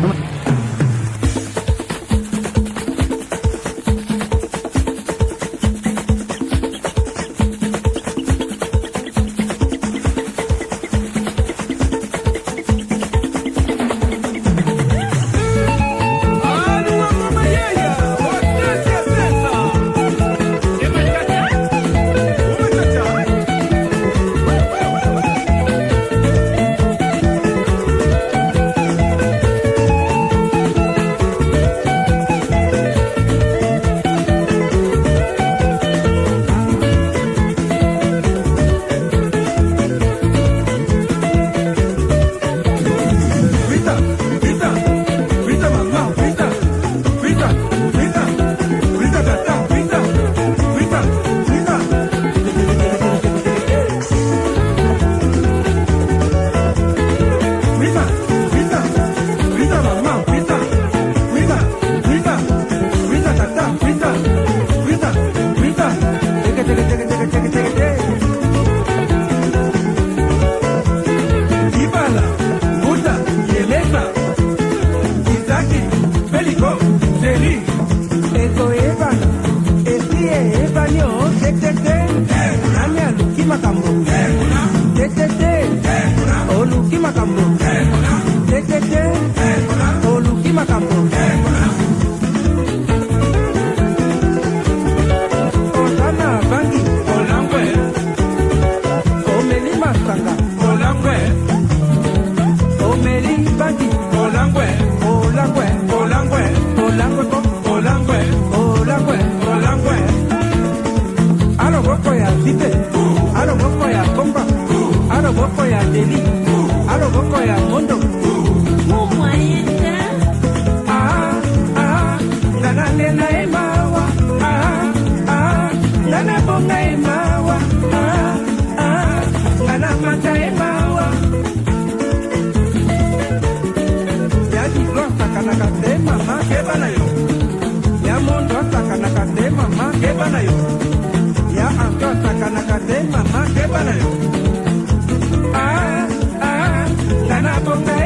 Come on. Makambo. Olu che, che, Olu aloboko ya deli aloboko ya mondo nganande na ye e mawa nga na bonga ye mawa nga na mata ye mawa ya dilo atakanaka te mama keba na yo ya mondo atakanaka te mama keba na yo ya anto atakanaka te mama keba na yo ah, ah, la ah, natonga